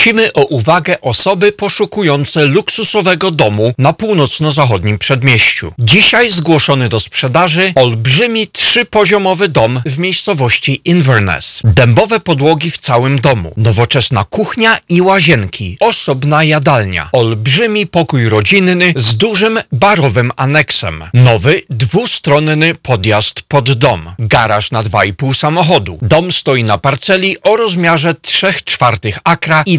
Prosimy o uwagę osoby poszukujące luksusowego domu na północno-zachodnim przedmieściu. Dzisiaj zgłoszony do sprzedaży olbrzymi trzypoziomowy dom w miejscowości Inverness. Dębowe podłogi w całym domu, nowoczesna kuchnia i łazienki, osobna jadalnia, olbrzymi pokój rodzinny z dużym barowym aneksem, nowy dwustronny podjazd pod dom, garaż na 2,5 samochodu. Dom stoi na parceli o rozmiarze 3 czwartych akra i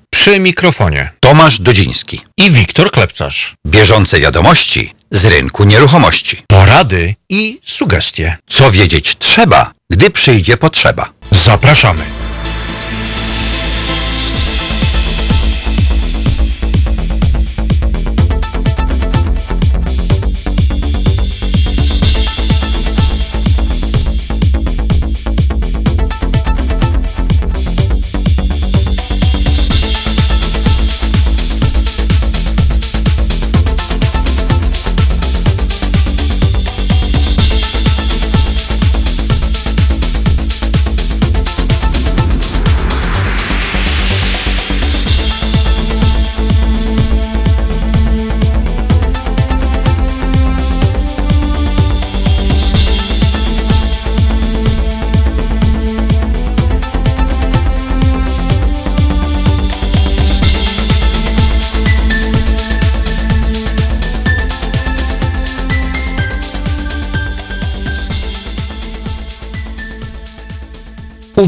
Przy mikrofonie Tomasz Dudziński. i Wiktor Klepcarz. Bieżące wiadomości z rynku nieruchomości. Porady i sugestie. Co wiedzieć trzeba, gdy przyjdzie potrzeba. Zapraszamy.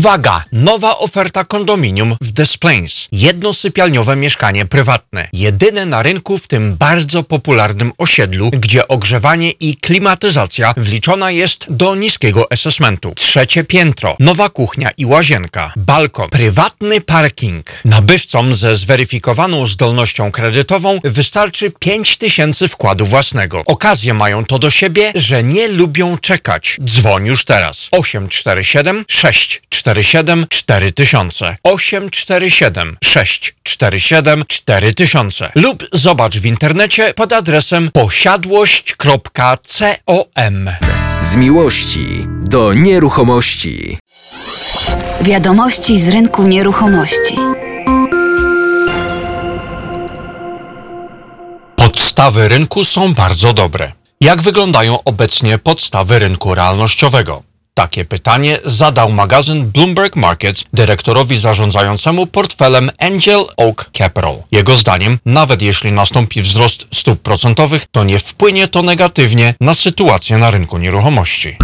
Uwaga! Nowa oferta kondominium w Des Plains. Jednosypialniowe mieszkanie prywatne. Jedyne na rynku w tym bardzo popularnym osiedlu, gdzie ogrzewanie i klimatyzacja wliczona jest do niskiego assessmentu. Trzecie piętro, nowa kuchnia i łazienka, balkon, prywatny parking. Nabywcom ze zweryfikowaną zdolnością kredytową wystarczy 5000 wkładu własnego. Okazje mają to do siebie, że nie lubią czekać. Dzwoń już teraz. 847 647 4000 847 647 4000 lub zobacz w internecie pod adresem posiadłość.com. Z miłości do nieruchomości. Wiadomości z rynku nieruchomości. Podstawy rynku są bardzo dobre. Jak wyglądają obecnie podstawy rynku realnościowego? Takie pytanie zadał magazyn Bloomberg Markets dyrektorowi zarządzającemu portfelem Angel Oak Capital. Jego zdaniem, nawet jeśli nastąpi wzrost stóp procentowych, to nie wpłynie to negatywnie na sytuację na rynku nieruchomości.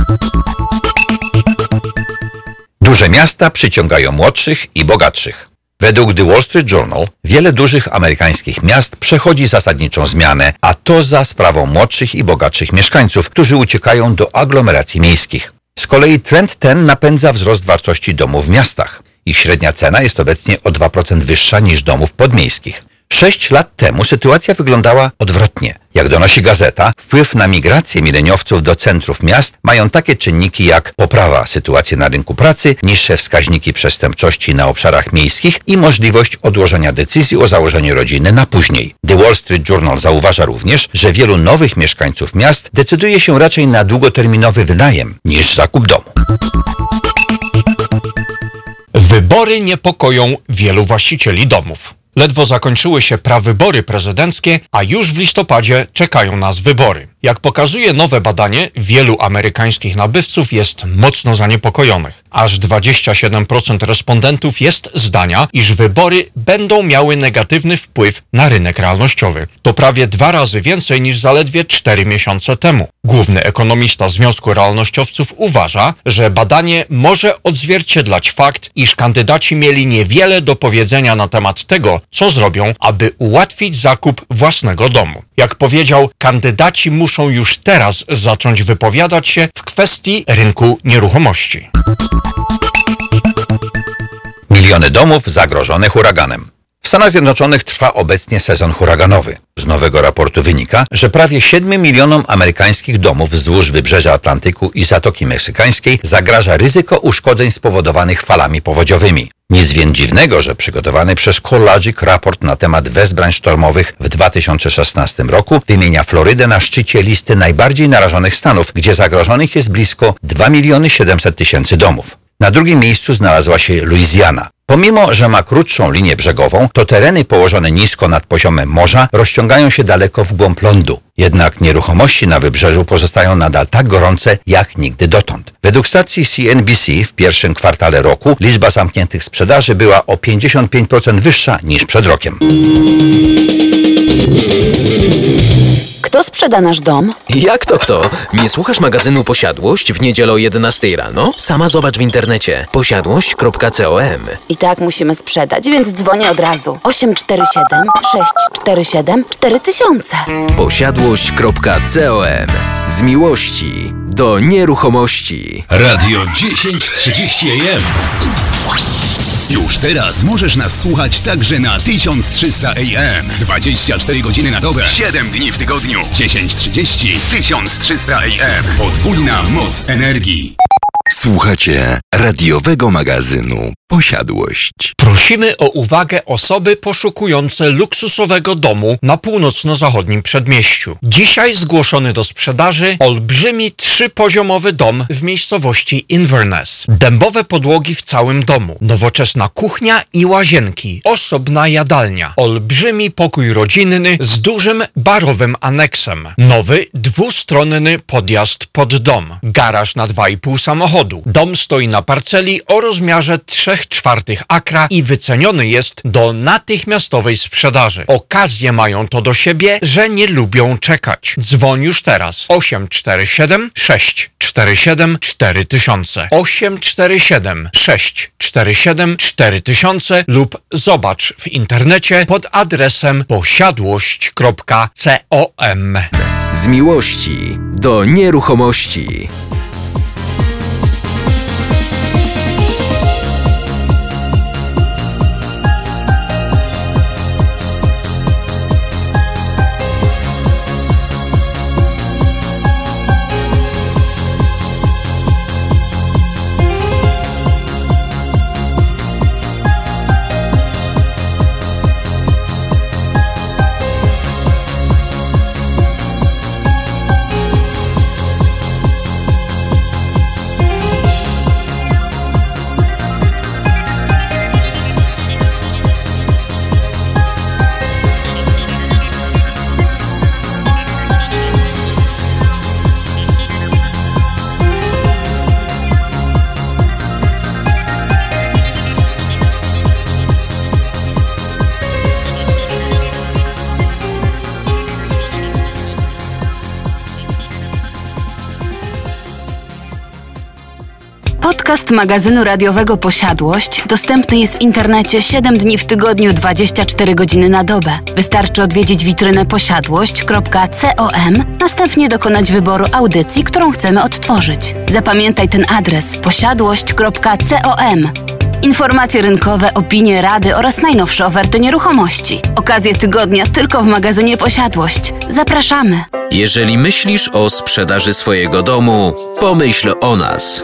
Duże miasta przyciągają młodszych i bogatszych. Według The Wall Street Journal wiele dużych amerykańskich miast przechodzi zasadniczą zmianę, a to za sprawą młodszych i bogatszych mieszkańców, którzy uciekają do aglomeracji miejskich. Z kolei trend ten napędza wzrost wartości domów w miastach. Ich średnia cena jest obecnie o 2% wyższa niż domów podmiejskich. Sześć lat temu sytuacja wyglądała odwrotnie. Jak donosi gazeta, wpływ na migrację mileniowców do centrów miast mają takie czynniki jak poprawa sytuacji na rynku pracy, niższe wskaźniki przestępczości na obszarach miejskich i możliwość odłożenia decyzji o założeniu rodziny na później. The Wall Street Journal zauważa również, że wielu nowych mieszkańców miast decyduje się raczej na długoterminowy wynajem niż zakup domu. Wybory niepokoją wielu właścicieli domów. Ledwo zakończyły się prawybory prezydenckie, a już w listopadzie czekają nas wybory. Jak pokazuje nowe badanie, wielu amerykańskich nabywców jest mocno zaniepokojonych. Aż 27% respondentów jest zdania, iż wybory będą miały negatywny wpływ na rynek realnościowy. To prawie dwa razy więcej niż zaledwie 4 miesiące temu. Główny ekonomista Związku Realnościowców uważa, że badanie może odzwierciedlać fakt, iż kandydaci mieli niewiele do powiedzenia na temat tego, co zrobią, aby ułatwić zakup własnego domu. Jak powiedział, kandydaci muszą już teraz zacząć wypowiadać się w kwestii rynku nieruchomości. Miliony domów zagrożone huraganem. W Stanach Zjednoczonych trwa obecnie sezon huraganowy. Z nowego raportu wynika, że prawie 7 milionom amerykańskich domów wzdłuż wybrzeża Atlantyku i Zatoki Meksykańskiej zagraża ryzyko uszkodzeń spowodowanych falami powodziowymi. Nic więc dziwnego, że przygotowany przez CoreLogic raport na temat wezbrań sztormowych w 2016 roku wymienia Florydę na szczycie listy najbardziej narażonych stanów, gdzie zagrożonych jest blisko 2 miliony 700 tysięcy domów. Na drugim miejscu znalazła się Luizjana. Pomimo, że ma krótszą linię brzegową, to tereny położone nisko nad poziomem morza rozciągają się daleko w głąb lądu. Jednak nieruchomości na wybrzeżu pozostają nadal tak gorące jak nigdy dotąd. Według stacji CNBC w pierwszym kwartale roku liczba zamkniętych sprzedaży była o 55% wyższa niż przed rokiem. Kto sprzeda nasz dom? Jak to kto? Nie słuchasz magazynu Posiadłość w niedzielę o 11 rano? Sama zobacz w internecie posiadłość.com. I tak musimy sprzedać, więc dzwonię od razu. 847 647 4000. Posiadłość.com. Z miłości do nieruchomości. Radio 1030 AM. Już teraz możesz nas słuchać także na 1300 AM. 24 godziny na dobę, 7 dni w tygodniu. 1030 1300 AM. Podwójna moc energii. Słuchacie radiowego magazynu Posiadłość. Prosimy o uwagę osoby poszukujące luksusowego domu na północno-zachodnim przedmieściu. Dzisiaj zgłoszony do sprzedaży olbrzymi trzypoziomowy dom w miejscowości Inverness. Dębowe podłogi w całym domu, nowoczesna kuchnia i łazienki, osobna jadalnia, olbrzymi pokój rodzinny z dużym barowym aneksem, nowy dwustronny podjazd pod dom, garaż na 2,5 samochodu. Dom stoi na parceli o rozmiarze 3 czwartych akra i wyceniony jest do natychmiastowej sprzedaży. Okazje mają to do siebie, że nie lubią czekać. Dzwoń już teraz 847 647 4000 847 647 4000 lub zobacz w internecie pod adresem posiadłość.com. Z miłości do nieruchomości. Podcast magazynu radiowego Posiadłość dostępny jest w internecie 7 dni w tygodniu 24 godziny na dobę. Wystarczy odwiedzić witrynę posiadłość.com, następnie dokonać wyboru audycji, którą chcemy odtworzyć. Zapamiętaj ten adres posiadłość.com. Informacje rynkowe, opinie, rady oraz najnowsze oferty nieruchomości. Okazje tygodnia tylko w magazynie Posiadłość. Zapraszamy. Jeżeli myślisz o sprzedaży swojego domu, pomyśl o nas.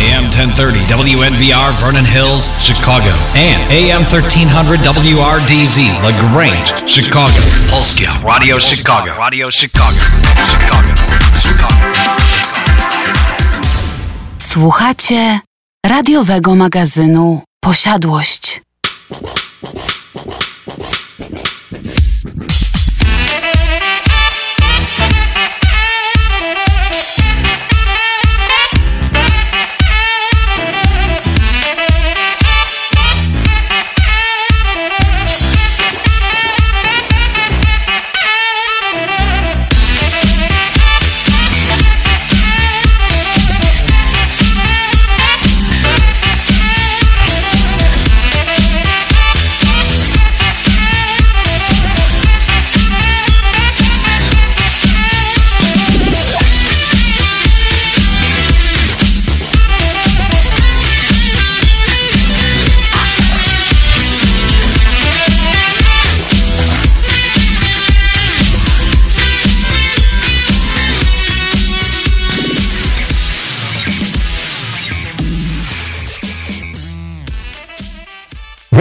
AM 1030 WNVR Vernon Hills, Chicago. And AM 1300 WRDZ LaGrange, Chicago. Polskia Radio Chicago. Radio Chicago. Chicago. Chicago. Słuchacie radiowego magazynu Posiadłość.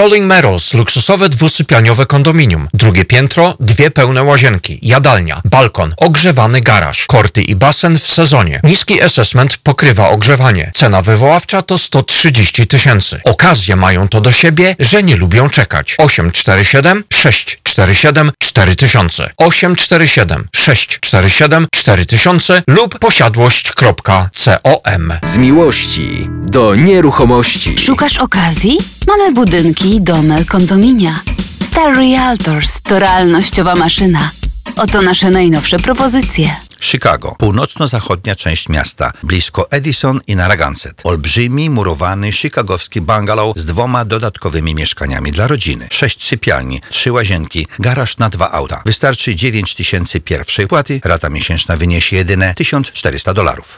Rolling Meadows, luksusowe dwusypialniowe kondominium. Drugie piętro, dwie pełne łazienki, jadalnia, balkon, ogrzewany garaż, korty i basen w sezonie. Niski assessment pokrywa ogrzewanie. Cena wywoławcza to 130 tysięcy. Okazje mają to do siebie, że nie lubią czekać. 847 647 4000 847 647 4000 lub posiadłość.com Z miłości do nieruchomości. Szukasz okazji? Mamy budynki, domy, kondominia. Star Realtors to realnościowa maszyna. Oto nasze najnowsze propozycje. Chicago, północno-zachodnia część miasta, blisko Edison i Narragansett. Olbrzymi, murowany, chicagowski bungalow z dwoma dodatkowymi mieszkaniami dla rodziny. Sześć sypialni, trzy łazienki, garaż na dwa auta. Wystarczy 9 tysięcy pierwszej płaty, rata miesięczna wyniesie jedyne 1400 dolarów.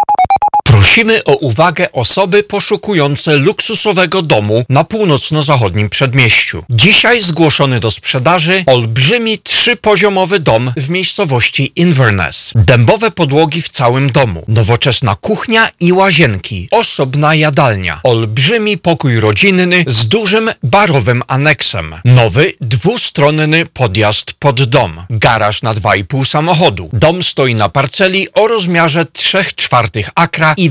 Prosimy o uwagę osoby poszukujące luksusowego domu na północno-zachodnim przedmieściu. Dzisiaj zgłoszony do sprzedaży olbrzymi trzypoziomowy dom w miejscowości Inverness. Dębowe podłogi w całym domu, nowoczesna kuchnia i łazienki, osobna jadalnia, olbrzymi pokój rodzinny z dużym barowym aneksem, nowy dwustronny podjazd pod dom, garaż na 2,5 samochodu. Dom stoi na parceli o rozmiarze 3 czwartych akra i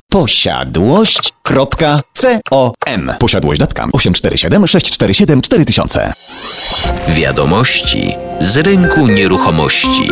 Posiadłość.com. Posiadłość.com 847 647 4000. Wiadomości z rynku nieruchomości.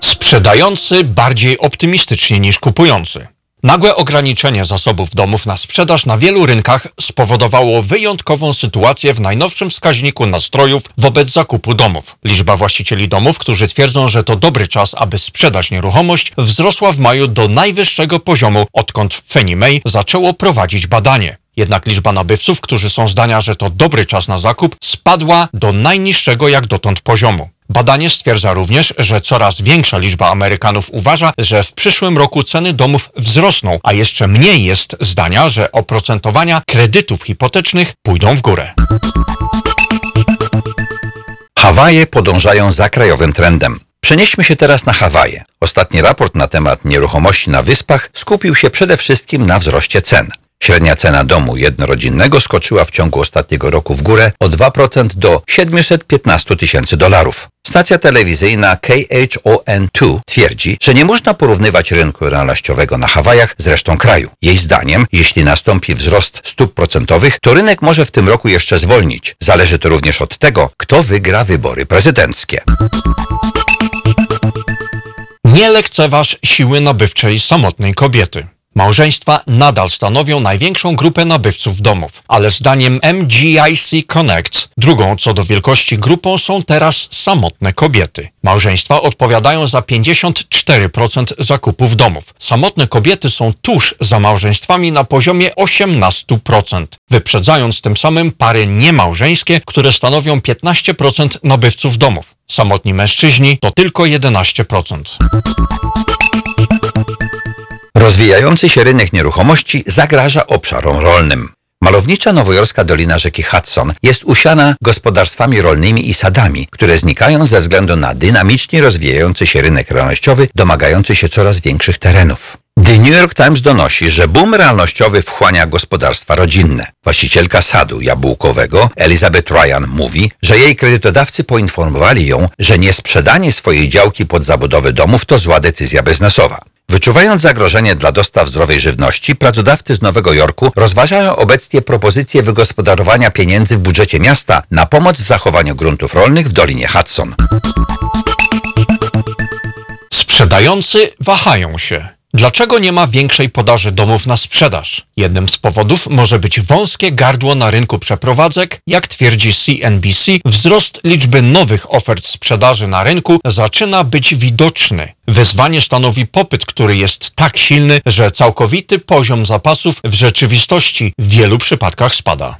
Sprzedający bardziej optymistycznie niż kupujący. Nagłe ograniczenie zasobów domów na sprzedaż na wielu rynkach spowodowało wyjątkową sytuację w najnowszym wskaźniku nastrojów wobec zakupu domów. Liczba właścicieli domów, którzy twierdzą, że to dobry czas, aby sprzedać nieruchomość, wzrosła w maju do najwyższego poziomu, odkąd Fannie Mae zaczęło prowadzić badanie. Jednak liczba nabywców, którzy są zdania, że to dobry czas na zakup, spadła do najniższego jak dotąd poziomu. Badanie stwierdza również, że coraz większa liczba Amerykanów uważa, że w przyszłym roku ceny domów wzrosną, a jeszcze mniej jest zdania, że oprocentowania kredytów hipotecznych pójdą w górę. Hawaje podążają za krajowym trendem. Przenieśmy się teraz na Hawaje. Ostatni raport na temat nieruchomości na wyspach skupił się przede wszystkim na wzroście cen. Średnia cena domu jednorodzinnego skoczyła w ciągu ostatniego roku w górę o 2% do 715 tysięcy dolarów. Stacja telewizyjna KHON2 twierdzi, że nie można porównywać rynku realnościowego na Hawajach z resztą kraju. Jej zdaniem, jeśli nastąpi wzrost stóp procentowych, to rynek może w tym roku jeszcze zwolnić. Zależy to również od tego, kto wygra wybory prezydenckie. Nie lekceważ siły nabywczej samotnej kobiety. Małżeństwa nadal stanowią największą grupę nabywców domów, ale zdaniem MGIC Connect drugą co do wielkości grupą są teraz samotne kobiety. Małżeństwa odpowiadają za 54% zakupów domów. Samotne kobiety są tuż za małżeństwami na poziomie 18%, wyprzedzając tym samym pary niemałżeńskie, które stanowią 15% nabywców domów. Samotni mężczyźni to tylko 11%. Rozwijający się rynek nieruchomości zagraża obszarom rolnym. Malownicza nowojorska dolina rzeki Hudson jest usiana gospodarstwami rolnymi i sadami, które znikają ze względu na dynamicznie rozwijający się rynek realnościowy, domagający się coraz większych terenów. The New York Times donosi, że boom realnościowy wchłania gospodarstwa rodzinne. Właścicielka sadu jabłkowego Elizabeth Ryan mówi, że jej kredytodawcy poinformowali ją, że niesprzedanie swojej działki pod zabudowę domów to zła decyzja biznesowa. Wyczuwając zagrożenie dla dostaw zdrowej żywności, pracodawcy z Nowego Jorku rozważają obecnie propozycję wygospodarowania pieniędzy w budżecie miasta na pomoc w zachowaniu gruntów rolnych w Dolinie Hudson. Sprzedający wahają się. Dlaczego nie ma większej podaży domów na sprzedaż? Jednym z powodów może być wąskie gardło na rynku przeprowadzek. Jak twierdzi CNBC, wzrost liczby nowych ofert sprzedaży na rynku zaczyna być widoczny. Wyzwanie stanowi popyt, który jest tak silny, że całkowity poziom zapasów w rzeczywistości w wielu przypadkach spada.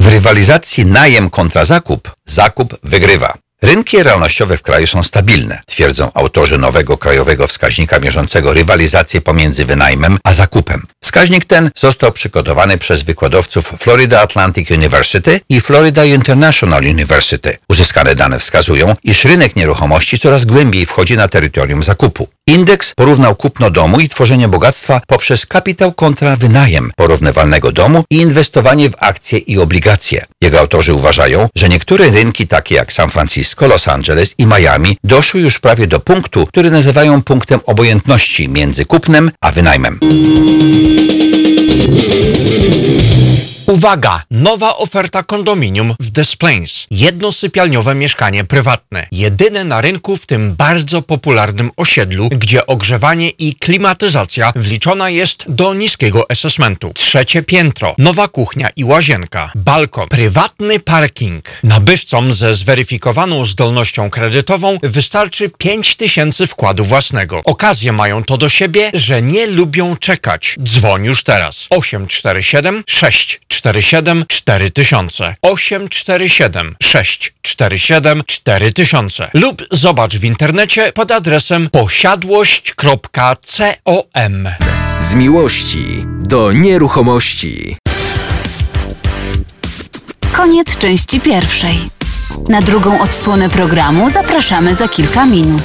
W rywalizacji najem kontra zakup, zakup wygrywa. Rynki realnościowe w kraju są stabilne, twierdzą autorzy nowego krajowego wskaźnika mierzącego rywalizację pomiędzy wynajmem a zakupem. Wskaźnik ten został przygotowany przez wykładowców Florida Atlantic University i Florida International University. Uzyskane dane wskazują, iż rynek nieruchomości coraz głębiej wchodzi na terytorium zakupu. Indeks porównał kupno domu i tworzenie bogactwa poprzez kapitał kontra wynajem porównywalnego domu i inwestowanie w akcje i obligacje. Jego autorzy uważają, że niektóre rynki takie jak San Francisco, Los Angeles i Miami doszły już prawie do punktu, który nazywają punktem obojętności między kupnem a wynajmem. Uwaga! Nowa oferta kondominium w Des Plains. Jednosypialniowe mieszkanie prywatne. Jedyne na rynku w tym bardzo popularnym osiedlu, gdzie ogrzewanie i klimatyzacja wliczona jest do niskiego assessmentu. Trzecie piętro. Nowa kuchnia i łazienka. Balkon. Prywatny parking. Nabywcom ze zweryfikowaną zdolnością kredytową wystarczy 5000 wkładu własnego. Okazje mają to do siebie, że nie lubią czekać. Dzwoń już teraz. 847 647 4000 847 647 4000 lub zobacz w internecie pod adresem posiadłość.com. Z miłości do nieruchomości. Koniec części pierwszej. Na drugą odsłonę programu zapraszamy za kilka minut.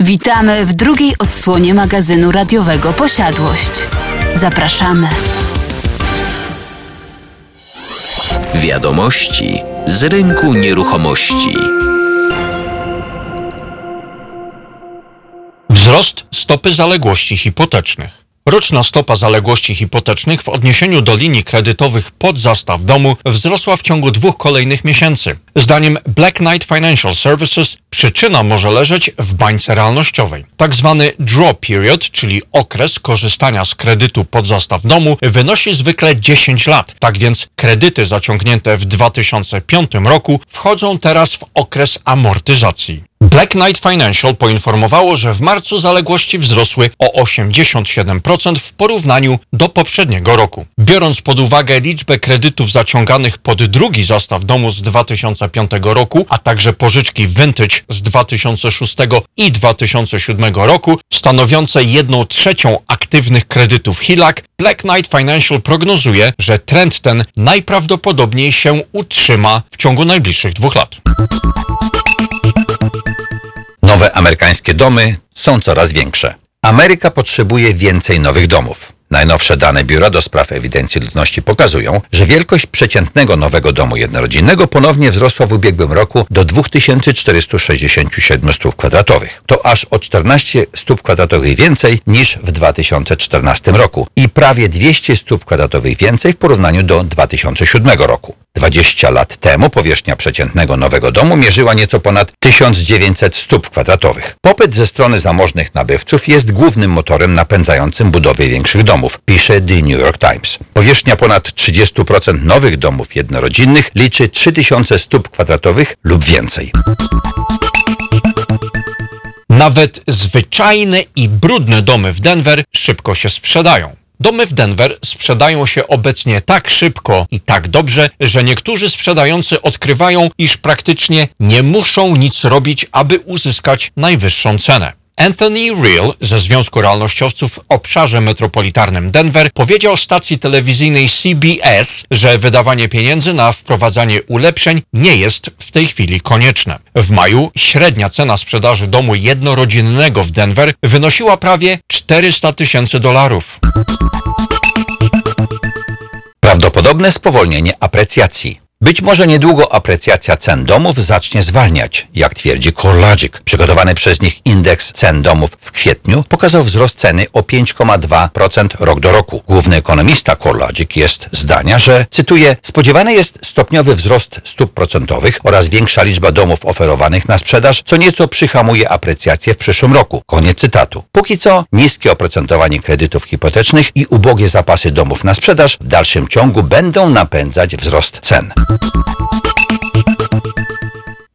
Witamy w drugiej odsłonie magazynu radiowego Posiadłość. Zapraszamy. Wiadomości z rynku nieruchomości. Wzrost stopy zaległości hipotecznych. Roczna stopa zaległości hipotecznych w odniesieniu do linii kredytowych pod zastaw domu wzrosła w ciągu dwóch kolejnych miesięcy. Zdaniem Black Knight Financial Services przyczyna może leżeć w bańce realnościowej. Tak zwany draw period, czyli okres korzystania z kredytu pod zastaw domu, wynosi zwykle 10 lat. Tak więc kredyty zaciągnięte w 2005 roku wchodzą teraz w okres amortyzacji. Black Knight Financial poinformowało, że w marcu zaległości wzrosły o 87% w porównaniu do poprzedniego roku. Biorąc pod uwagę liczbę kredytów zaciąganych pod drugi zastaw domu z 2005 roku, a także pożyczki vintage z 2006 i 2007 roku, stanowiące 1 trzecią aktywnych kredytów HILAC, Black Knight Financial prognozuje, że trend ten najprawdopodobniej się utrzyma w ciągu najbliższych dwóch lat. Amerykańskie domy są coraz większe. Ameryka potrzebuje więcej nowych domów. Najnowsze dane Biura do Spraw Ewidencji Ludności pokazują, że wielkość przeciętnego nowego domu jednorodzinnego ponownie wzrosła w ubiegłym roku do 2467 stóp kwadratowych. To aż o 14 stóp kwadratowych więcej niż w 2014 roku i prawie 200 stóp kwadratowych więcej w porównaniu do 2007 roku. 20 lat temu powierzchnia przeciętnego nowego domu mierzyła nieco ponad 1900 stóp kwadratowych. Popyt ze strony zamożnych nabywców jest głównym motorem napędzającym budowę większych domów, pisze The New York Times. Powierzchnia ponad 30% nowych domów jednorodzinnych liczy 3000 stóp kwadratowych lub więcej. Nawet zwyczajne i brudne domy w Denver szybko się sprzedają. Domy w Denver sprzedają się obecnie tak szybko i tak dobrze, że niektórzy sprzedający odkrywają, iż praktycznie nie muszą nic robić, aby uzyskać najwyższą cenę. Anthony Real ze Związku Realnościowców w obszarze metropolitarnym Denver powiedział stacji telewizyjnej CBS, że wydawanie pieniędzy na wprowadzanie ulepszeń nie jest w tej chwili konieczne. W maju średnia cena sprzedaży domu jednorodzinnego w Denver wynosiła prawie 400 tysięcy dolarów. Prawdopodobne spowolnienie aprecjacji. Być może niedługo aprecjacja cen domów zacznie zwalniać, jak twierdzi CoreLogic. Przygotowany przez nich indeks cen domów w kwietniu pokazał wzrost ceny o 5,2% rok do roku. Główny ekonomista CoreLogic jest zdania, że, cytuję, spodziewany jest stopniowy wzrost stóp procentowych oraz większa liczba domów oferowanych na sprzedaż, co nieco przyhamuje aprecjację w przyszłym roku. Koniec cytatu. Póki co niskie oprocentowanie kredytów hipotecznych i ubogie zapasy domów na sprzedaż w dalszym ciągu będą napędzać wzrost cen. どっちだっちだっちだっちだっちだっちだっちだっちだっちだっちだっちだっちだっちだっちだっち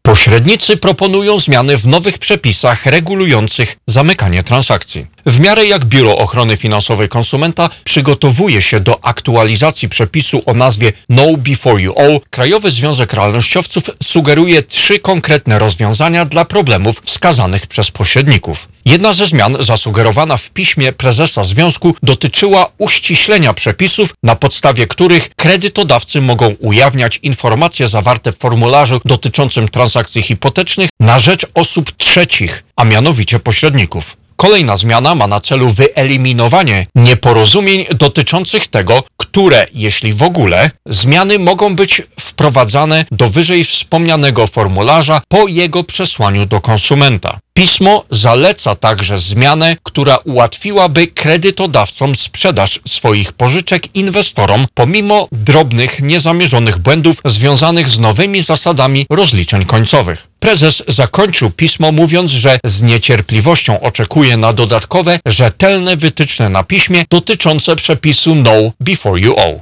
Pośrednicy proponują zmiany w nowych przepisach regulujących zamykanie transakcji. W miarę jak Biuro Ochrony Finansowej Konsumenta przygotowuje się do aktualizacji przepisu o nazwie No Before You Owe, Krajowy Związek Realnościowców sugeruje trzy konkretne rozwiązania dla problemów wskazanych przez pośredników. Jedna ze zmian zasugerowana w piśmie prezesa związku dotyczyła uściślenia przepisów, na podstawie których kredytodawcy mogą ujawniać informacje zawarte w formularzu dotyczącym transakcji hipotecznych na rzecz osób trzecich, a mianowicie pośredników. Kolejna zmiana ma na celu wyeliminowanie nieporozumień dotyczących tego, które, jeśli w ogóle, zmiany mogą być wprowadzane do wyżej wspomnianego formularza po jego przesłaniu do konsumenta. Pismo zaleca także zmianę, która ułatwiłaby kredytodawcom sprzedaż swoich pożyczek inwestorom pomimo drobnych, niezamierzonych błędów związanych z nowymi zasadami rozliczeń końcowych. Prezes zakończył pismo mówiąc, że z niecierpliwością oczekuje na dodatkowe, rzetelne wytyczne na piśmie dotyczące przepisu No Before You Owe.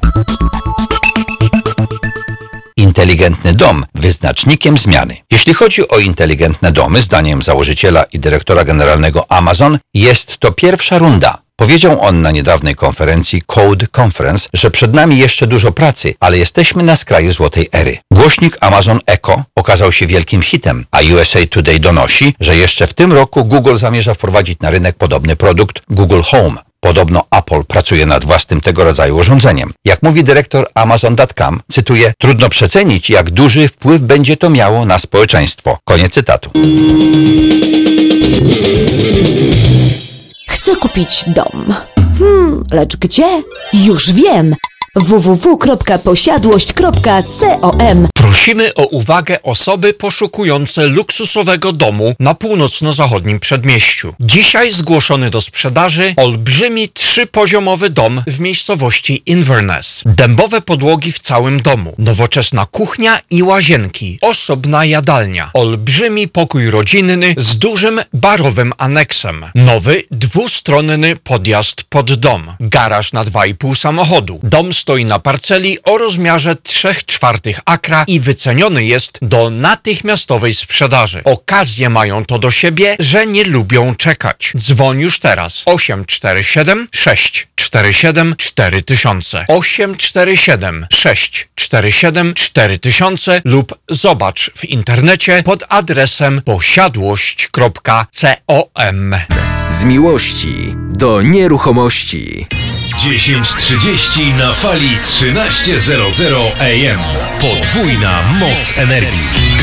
Inteligentny dom wyznacznikiem zmiany. Jeśli chodzi o inteligentne domy, zdaniem założyciela i dyrektora generalnego Amazon, jest to pierwsza runda. Powiedział on na niedawnej konferencji Code Conference, że przed nami jeszcze dużo pracy, ale jesteśmy na skraju złotej ery. Głośnik Amazon Echo okazał się wielkim hitem, a USA Today donosi, że jeszcze w tym roku Google zamierza wprowadzić na rynek podobny produkt Google Home. Podobno Apple pracuje nad własnym tego rodzaju urządzeniem. Jak mówi dyrektor Amazon.com, cytuję, trudno przecenić, jak duży wpływ będzie to miało na społeczeństwo. Koniec cytatu. Chcę kupić dom. Hmm, lecz gdzie? Już wiem! www.posiadłość.com Prosimy o uwagę osoby poszukujące luksusowego domu na północno-zachodnim przedmieściu. Dzisiaj zgłoszony do sprzedaży olbrzymi trzypoziomowy dom w miejscowości Inverness. Dębowe podłogi w całym domu, nowoczesna kuchnia i łazienki, osobna jadalnia, olbrzymi pokój rodzinny z dużym barowym aneksem, nowy dwustronny podjazd pod dom, garaż na 2,5 samochodu. Dom stoi na parceli o rozmiarze 3 czwartych akra i wyceniony jest do natychmiastowej sprzedaży. Okazje mają to do siebie, że nie lubią czekać. Dzwoń już teraz 847 647 4000 847 647 4000 lub zobacz w internecie pod adresem posiadłość.com. Z miłości do nieruchomości. 10.30 na fali 13.00 AM. Podwójna moc energii.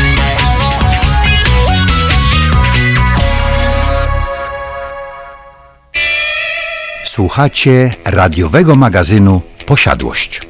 Słuchacie radiowego magazynu Posiadłość.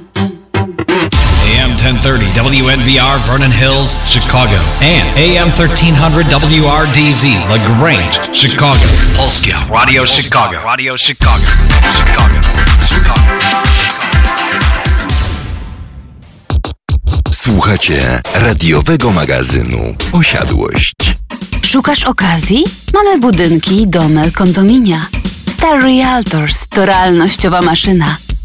AM 1030 WNVR Vernon Hills, Chicago. And AM 1300 WRDZ LaGrange, Chicago. Polskia Radio Chicago. Radio Chicago. Chicago. Chicago. Słuchacie radiowego magazynu Posiadłość. Szukasz okazji? Mamy budynki, domy, kondominia. Star Realtors to realnościowa maszyna.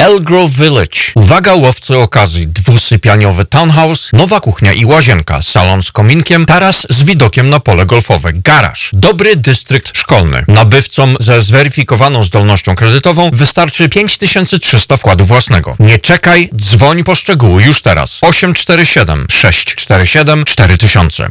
Elgrove Village. Uwaga łowcy okazji. Dwusypialniowy townhouse, nowa kuchnia i łazienka, salon z kominkiem, taras z widokiem na pole golfowe, garaż. Dobry dystrykt szkolny. Nabywcom ze zweryfikowaną zdolnością kredytową wystarczy 5300 wkładu własnego. Nie czekaj, dzwoń po szczegóły już teraz. 847 647 4000.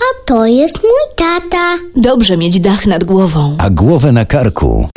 a to jest mój tata. Dobrze mieć dach nad głową. A głowę na karku.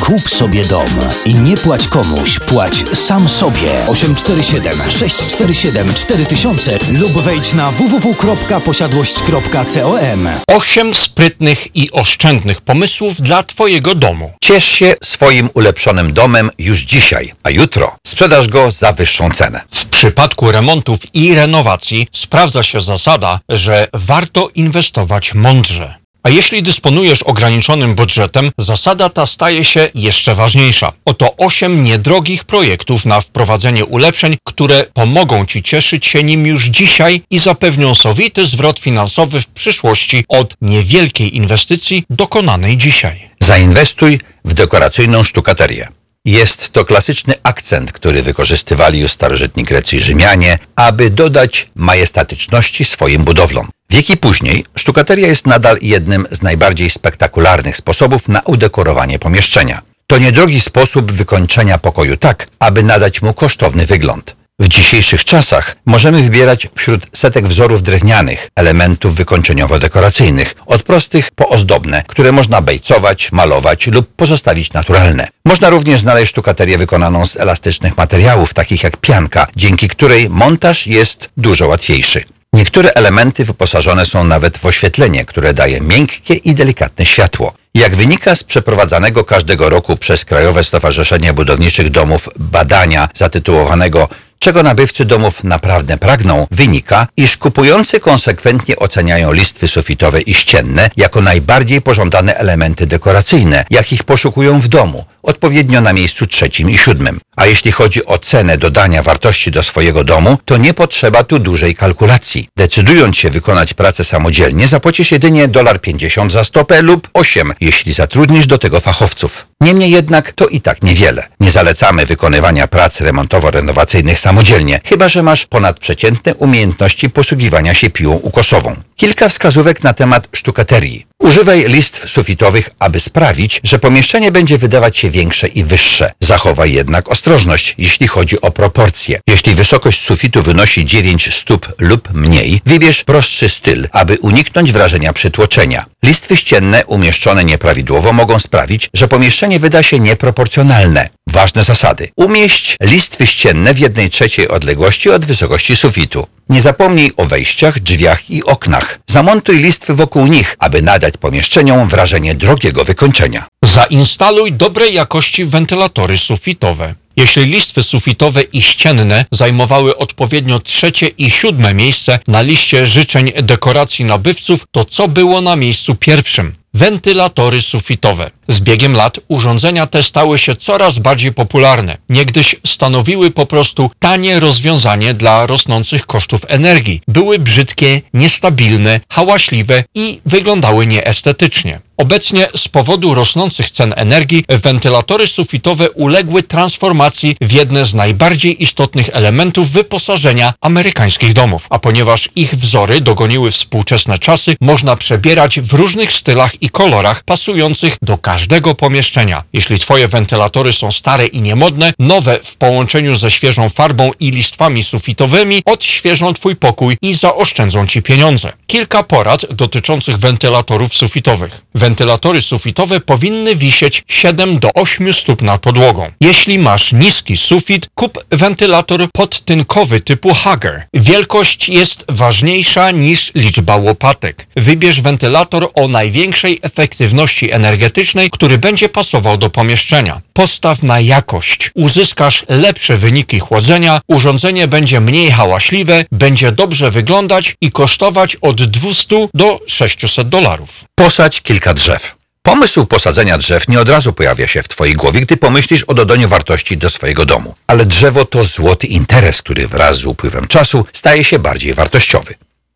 Kup sobie dom i nie płać komuś, płać sam sobie. 847 647 4000 lub wejdź na www.posiadłość.com. Osiem sprytnych i oszczędnych pomysłów dla Twojego domu. Ciesz się swoim ulepszonym domem już dzisiaj, a jutro sprzedasz go za wyższą cenę. W przypadku remontów i renowacji sprawdza się zasada, że warto inwestować mądrze. A jeśli dysponujesz ograniczonym budżetem, zasada ta staje się jeszcze ważniejsza. Oto 8 niedrogich projektów na wprowadzenie ulepszeń, które pomogą Ci cieszyć się nim już dzisiaj i zapewnią sowity zwrot finansowy w przyszłości od niewielkiej inwestycji dokonanej dzisiaj. Zainwestuj w dekoracyjną sztukaterię. Jest to klasyczny akcent, który wykorzystywali już starożytni Grecy i Rzymianie, aby dodać majestatyczności swoim budowlom. Wieki później sztukateria jest nadal jednym z najbardziej spektakularnych sposobów na udekorowanie pomieszczenia. To niedrogi sposób wykończenia pokoju tak, aby nadać mu kosztowny wygląd. W dzisiejszych czasach możemy wybierać wśród setek wzorów drewnianych, elementów wykończeniowo-dekoracyjnych, od prostych po ozdobne, które można bejcować, malować lub pozostawić naturalne. Można również znaleźć sztukaterię wykonaną z elastycznych materiałów, takich jak pianka, dzięki której montaż jest dużo łatwiejszy. Niektóre elementy wyposażone są nawet w oświetlenie, które daje miękkie i delikatne światło. Jak wynika z przeprowadzanego każdego roku przez Krajowe Stowarzyszenie Budowniczych Domów badania zatytułowanego Czego nabywcy domów naprawdę pragną, wynika, iż kupujący konsekwentnie oceniają listwy sufitowe i ścienne jako najbardziej pożądane elementy dekoracyjne, jakich poszukują w domu, odpowiednio na miejscu trzecim i siódmym. A jeśli chodzi o cenę dodania wartości do swojego domu, to nie potrzeba tu dużej kalkulacji. Decydując się wykonać pracę samodzielnie, zapłacisz jedynie $1,50 za stopę lub 8, jeśli zatrudnisz do tego fachowców. Niemniej jednak to i tak niewiele. Nie zalecamy wykonywania prac remontowo-renowacyjnych samodzielnie, chyba że masz ponadprzeciętne umiejętności posługiwania się piłą ukosową. Kilka wskazówek na temat sztukaterii. Używaj listw sufitowych, aby sprawić, że pomieszczenie będzie wydawać się większe i wyższe. Zachowaj jednak ostrożność, jeśli chodzi o proporcje. Jeśli wysokość sufitu wynosi 9 stóp lub mniej, wybierz prostszy styl, aby uniknąć wrażenia przytłoczenia. Listwy ścienne umieszczone nieprawidłowo mogą sprawić, że pomieszczenie wyda się nieproporcjonalne. Ważne zasady. Umieść listwy ścienne w jednej trzeciej odległości od wysokości sufitu. Nie zapomnij o wejściach, drzwiach i oknach. Zamontuj listwy wokół nich, aby nadać pomieszczeniom wrażenie drogiego wykończenia. Zainstaluj dobrej jakości wentylatory sufitowe. Jeśli listwy sufitowe i ścienne zajmowały odpowiednio trzecie i siódme miejsce na liście życzeń dekoracji nabywców, to co było na miejscu pierwszym? Wentylatory sufitowe. Z biegiem lat urządzenia te stały się coraz bardziej popularne. Niegdyś stanowiły po prostu tanie rozwiązanie dla rosnących kosztów energii. Były brzydkie, niestabilne, hałaśliwe i wyglądały nieestetycznie. Obecnie z powodu rosnących cen energii wentylatory sufitowe uległy transformacji w jedne z najbardziej istotnych elementów wyposażenia amerykańskich domów. A ponieważ ich wzory dogoniły współczesne czasy, można przebierać w różnych stylach i kolorach pasujących do każdego pomieszczenia. Jeśli twoje wentylatory są stare i niemodne, nowe w połączeniu ze świeżą farbą i listwami sufitowymi odświeżą twój pokój i zaoszczędzą ci pieniądze. Kilka porad dotyczących wentylatorów sufitowych. Wentylatory sufitowe powinny wisieć 7 do 8 stóp nad podłogą. Jeśli masz niski sufit, kup wentylator podtynkowy typu Hager. Wielkość jest ważniejsza niż liczba łopatek. Wybierz wentylator o największej efektywności energetycznej, który będzie pasował do pomieszczenia. Postaw na jakość. Uzyskasz lepsze wyniki chłodzenia, urządzenie będzie mniej hałaśliwe, będzie dobrze wyglądać i kosztować od 200 do 600 dolarów. Posadź kilka drzew. Pomysł posadzenia drzew nie od razu pojawia się w Twojej głowie, gdy pomyślisz o dodaniu wartości do swojego domu. Ale drzewo to złoty interes, który wraz z upływem czasu staje się bardziej wartościowy.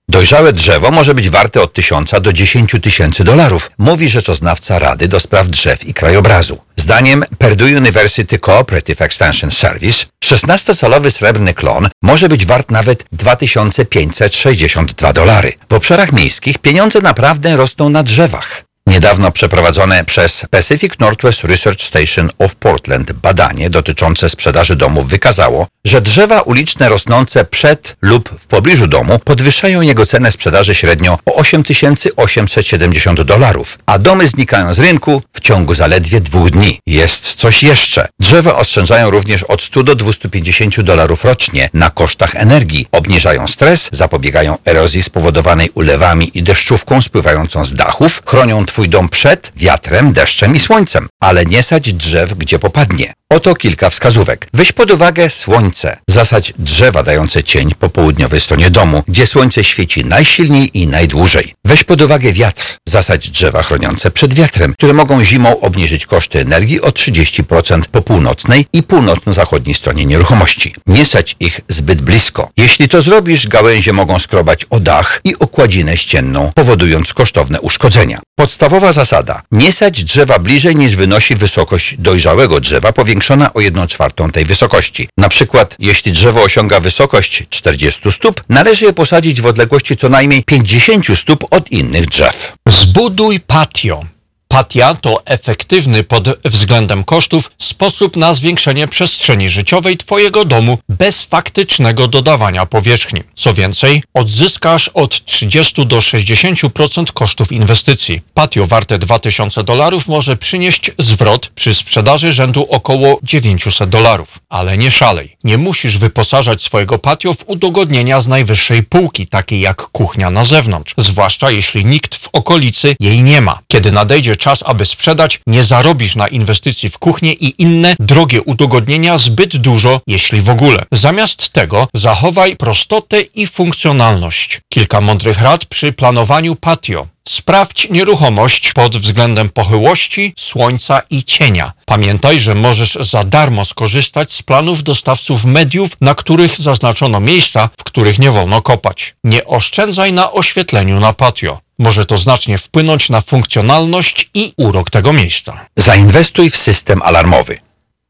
Dojrzałe drzewo może być warte od 1000 do 10 tysięcy dolarów, mówi rzeczoznawca Rady do Spraw Drzew i Krajobrazu. Zdaniem Purdue University Cooperative Extension Service 16-calowy srebrny klon może być wart nawet 2562 dolary. W obszarach miejskich pieniądze naprawdę rosną na drzewach. Niedawno przeprowadzone przez Pacific Northwest Research Station of Portland badanie dotyczące sprzedaży domów wykazało, że drzewa uliczne rosnące przed lub w pobliżu domu podwyższają jego cenę sprzedaży średnio o 8870 dolarów, a domy znikają z rynku w ciągu zaledwie dwóch dni. Jest coś jeszcze. Drzewa oszczędzają również od 100 do 250 dolarów rocznie na kosztach energii, obniżają stres, zapobiegają erozji spowodowanej ulewami i deszczówką spływającą z dachów, chronią Twój dom przed wiatrem, deszczem i słońcem, ale nie sadź drzew, gdzie popadnie. Oto kilka wskazówek. Weź pod uwagę słońce. Zasadź drzewa dające cień po południowej stronie domu, gdzie słońce świeci najsilniej i najdłużej. Weź pod uwagę wiatr. Zasadź drzewa chroniące przed wiatrem, które mogą zimą obniżyć koszty energii o 30% po północnej i północno-zachodniej stronie nieruchomości. Nie sadź ich zbyt blisko. Jeśli to zrobisz, gałęzie mogą skrobać o dach i okładzinę ścienną, powodując kosztowne uszkodzenia. Podstawowa zasada. Nie sadź drzewa bliżej niż wynosi wysokość dojrzałego drzewa powiększona o 1 czwartą tej wysokości. Na przykład, jeśli drzewo osiąga wysokość 40 stóp, należy je posadzić w odległości co najmniej 50 stóp od innych drzew. Zbuduj patio. Patia to efektywny pod względem kosztów sposób na zwiększenie przestrzeni życiowej Twojego domu bez faktycznego dodawania powierzchni. Co więcej, odzyskasz od 30 do 60% kosztów inwestycji. Patio warte 2000 dolarów może przynieść zwrot przy sprzedaży rzędu około 900 dolarów. Ale nie szalej. Nie musisz wyposażać swojego patio w udogodnienia z najwyższej półki, takie jak kuchnia na zewnątrz, zwłaszcza jeśli nikt w okolicy jej nie ma. Kiedy nadejdzie czas, aby sprzedać, nie zarobisz na inwestycji w kuchnię i inne drogie udogodnienia zbyt dużo, jeśli w ogóle. Zamiast tego zachowaj prostotę i funkcjonalność. Kilka mądrych rad przy planowaniu patio. Sprawdź nieruchomość pod względem pochyłości, słońca i cienia. Pamiętaj, że możesz za darmo skorzystać z planów dostawców mediów, na których zaznaczono miejsca, w których nie wolno kopać. Nie oszczędzaj na oświetleniu na patio. Może to znacznie wpłynąć na funkcjonalność i urok tego miejsca. Zainwestuj w system alarmowy.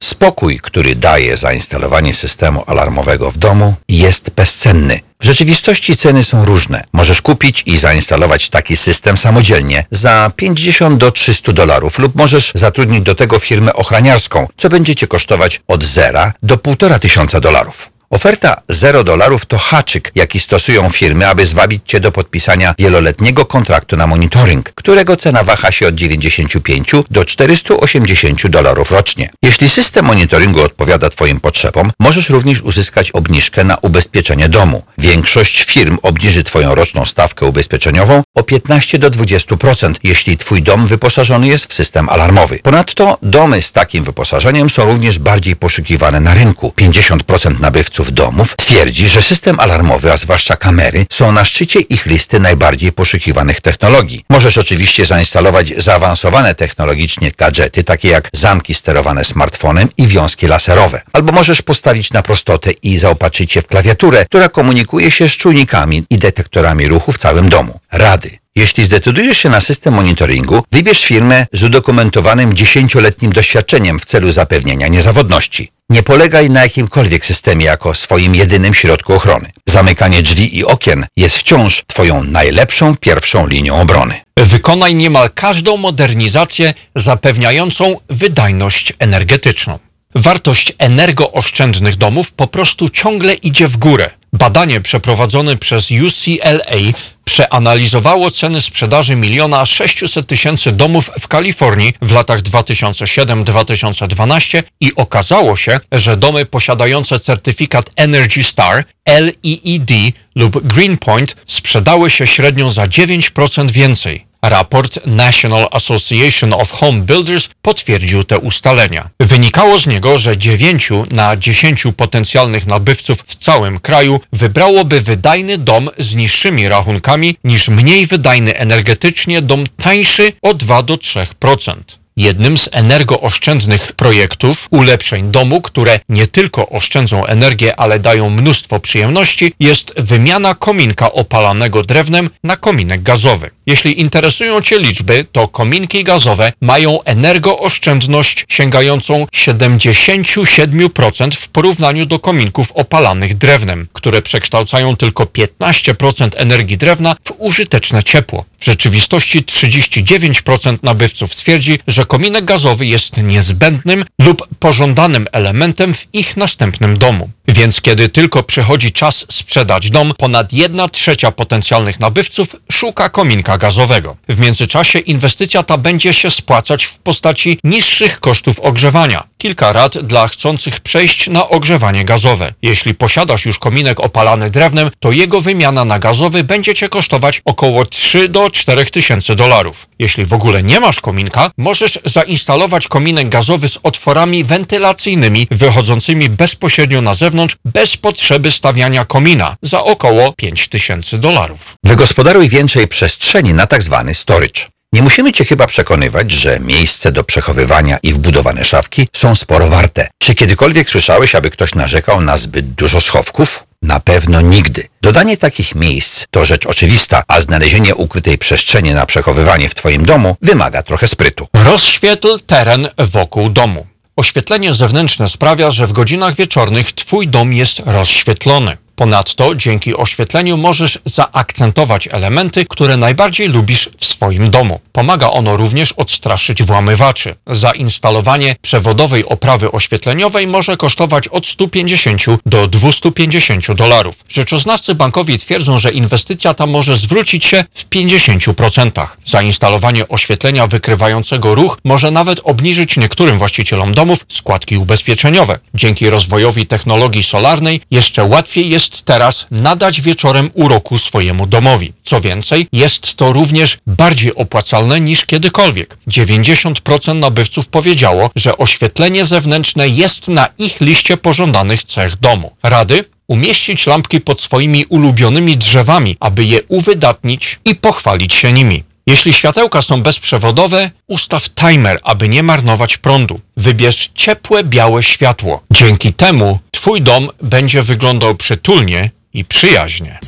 Spokój, który daje zainstalowanie systemu alarmowego w domu, jest bezcenny. W rzeczywistości ceny są różne. Możesz kupić i zainstalować taki system samodzielnie za 50 do 300 dolarów lub możesz zatrudnić do tego firmę ochraniarską, co będzie Cię kosztować od zera do 1,5 tysiąca dolarów. Oferta 0 dolarów to haczyk, jaki stosują firmy, aby zwabić Cię do podpisania wieloletniego kontraktu na monitoring, którego cena waha się od 95 do 480 dolarów rocznie. Jeśli system monitoringu odpowiada Twoim potrzebom, możesz również uzyskać obniżkę na ubezpieczenie domu. Większość firm obniży Twoją roczną stawkę ubezpieczeniową o 15 do 20%, jeśli Twój dom wyposażony jest w system alarmowy. Ponadto domy z takim wyposażeniem są również bardziej poszukiwane na rynku. 50% nabywców domów twierdzi, że system alarmowy, a zwłaszcza kamery, są na szczycie ich listy najbardziej poszukiwanych technologii. Możesz oczywiście zainstalować zaawansowane technologicznie gadżety, takie jak zamki sterowane smartfonem i wiązki laserowe. Albo możesz postawić na prostotę i zaopatrzyć się w klawiaturę, która komunikuje się z czujnikami i detektorami ruchu w całym domu. Rady. Jeśli zdecydujesz się na system monitoringu, wybierz firmę z udokumentowanym 10-letnim doświadczeniem w celu zapewnienia niezawodności. Nie polegaj na jakimkolwiek systemie jako swoim jedynym środku ochrony. Zamykanie drzwi i okien jest wciąż Twoją najlepszą pierwszą linią obrony. Wykonaj niemal każdą modernizację zapewniającą wydajność energetyczną. Wartość energooszczędnych domów po prostu ciągle idzie w górę. Badanie przeprowadzone przez UCLA przeanalizowało ceny sprzedaży miliona 600 tysięcy domów w Kalifornii w latach 2007-2012 i okazało się, że domy posiadające certyfikat Energy Star, LEED lub Greenpoint sprzedały się średnio za 9% więcej. Raport National Association of Home Builders potwierdził te ustalenia. Wynikało z niego, że 9 na 10 potencjalnych nabywców w całym kraju wybrałoby wydajny dom z niższymi rachunkami niż mniej wydajny energetycznie dom tańszy o 2 do 3%. Jednym z energooszczędnych projektów ulepszeń domu, które nie tylko oszczędzą energię, ale dają mnóstwo przyjemności, jest wymiana kominka opalanego drewnem na kominek gazowy. Jeśli interesują Cię liczby, to kominki gazowe mają energooszczędność sięgającą 77% w porównaniu do kominków opalanych drewnem, które przekształcają tylko 15% energii drewna w użyteczne ciepło. W rzeczywistości 39% nabywców twierdzi, że kominek gazowy jest niezbędnym lub pożądanym elementem w ich następnym domu. Więc kiedy tylko przychodzi czas sprzedać dom, ponad 1 trzecia potencjalnych nabywców szuka kominka gazowego. W międzyczasie inwestycja ta będzie się spłacać w postaci niższych kosztów ogrzewania. Kilka rad dla chcących przejść na ogrzewanie gazowe. Jeśli posiadasz już kominek opalany drewnem, to jego wymiana na gazowy będzie Cię kosztować około 3 do 4 tysięcy dolarów. Jeśli w ogóle nie masz kominka, możesz zainstalować kominek gazowy z otworami wentylacyjnymi wychodzącymi bezpośrednio na zewnątrz bez potrzeby stawiania komina za około 5 tysięcy dolarów. Wygospodaruj więcej przestrzeni na tak zwany storage. Nie musimy Cię chyba przekonywać, że miejsce do przechowywania i wbudowane szafki są sporo warte. Czy kiedykolwiek słyszałeś, aby ktoś narzekał na zbyt dużo schowków? Na pewno nigdy. Dodanie takich miejsc to rzecz oczywista, a znalezienie ukrytej przestrzeni na przechowywanie w Twoim domu wymaga trochę sprytu. Rozświetl teren wokół domu. Oświetlenie zewnętrzne sprawia, że w godzinach wieczornych Twój dom jest rozświetlony. Ponadto dzięki oświetleniu możesz zaakcentować elementy, które najbardziej lubisz w swoim domu. Pomaga ono również odstraszyć włamywaczy. Zainstalowanie przewodowej oprawy oświetleniowej może kosztować od 150 do 250 dolarów. Rzeczoznawcy bankowi twierdzą, że inwestycja ta może zwrócić się w 50%. Zainstalowanie oświetlenia wykrywającego ruch może nawet obniżyć niektórym właścicielom domów składki ubezpieczeniowe. Dzięki rozwojowi technologii solarnej jeszcze łatwiej jest jest teraz nadać wieczorem uroku swojemu domowi. Co więcej, jest to również bardziej opłacalne niż kiedykolwiek. 90% nabywców powiedziało, że oświetlenie zewnętrzne jest na ich liście pożądanych cech domu. Rady? Umieścić lampki pod swoimi ulubionymi drzewami, aby je uwydatnić i pochwalić się nimi. Jeśli światełka są bezprzewodowe, ustaw timer, aby nie marnować prądu. Wybierz ciepłe, białe światło. Dzięki temu Twój dom będzie wyglądał przytulnie i przyjaźnie.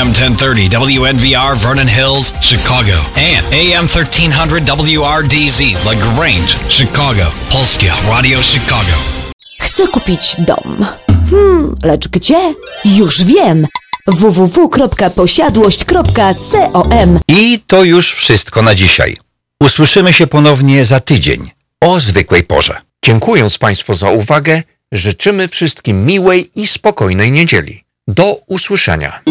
AM 1030 WNVR Vernon Hills, Chicago. And AM 1300 WRDZ LaGrange, Chicago. Polskie Radio Chicago. Chcę kupić dom. Hmm, lecz gdzie? Już wiem! www.posiadłość.com I to już wszystko na dzisiaj. Usłyszymy się ponownie za tydzień o zwykłej porze. Dziękując Państwu za uwagę, życzymy wszystkim miłej i spokojnej niedzieli. Do usłyszenia.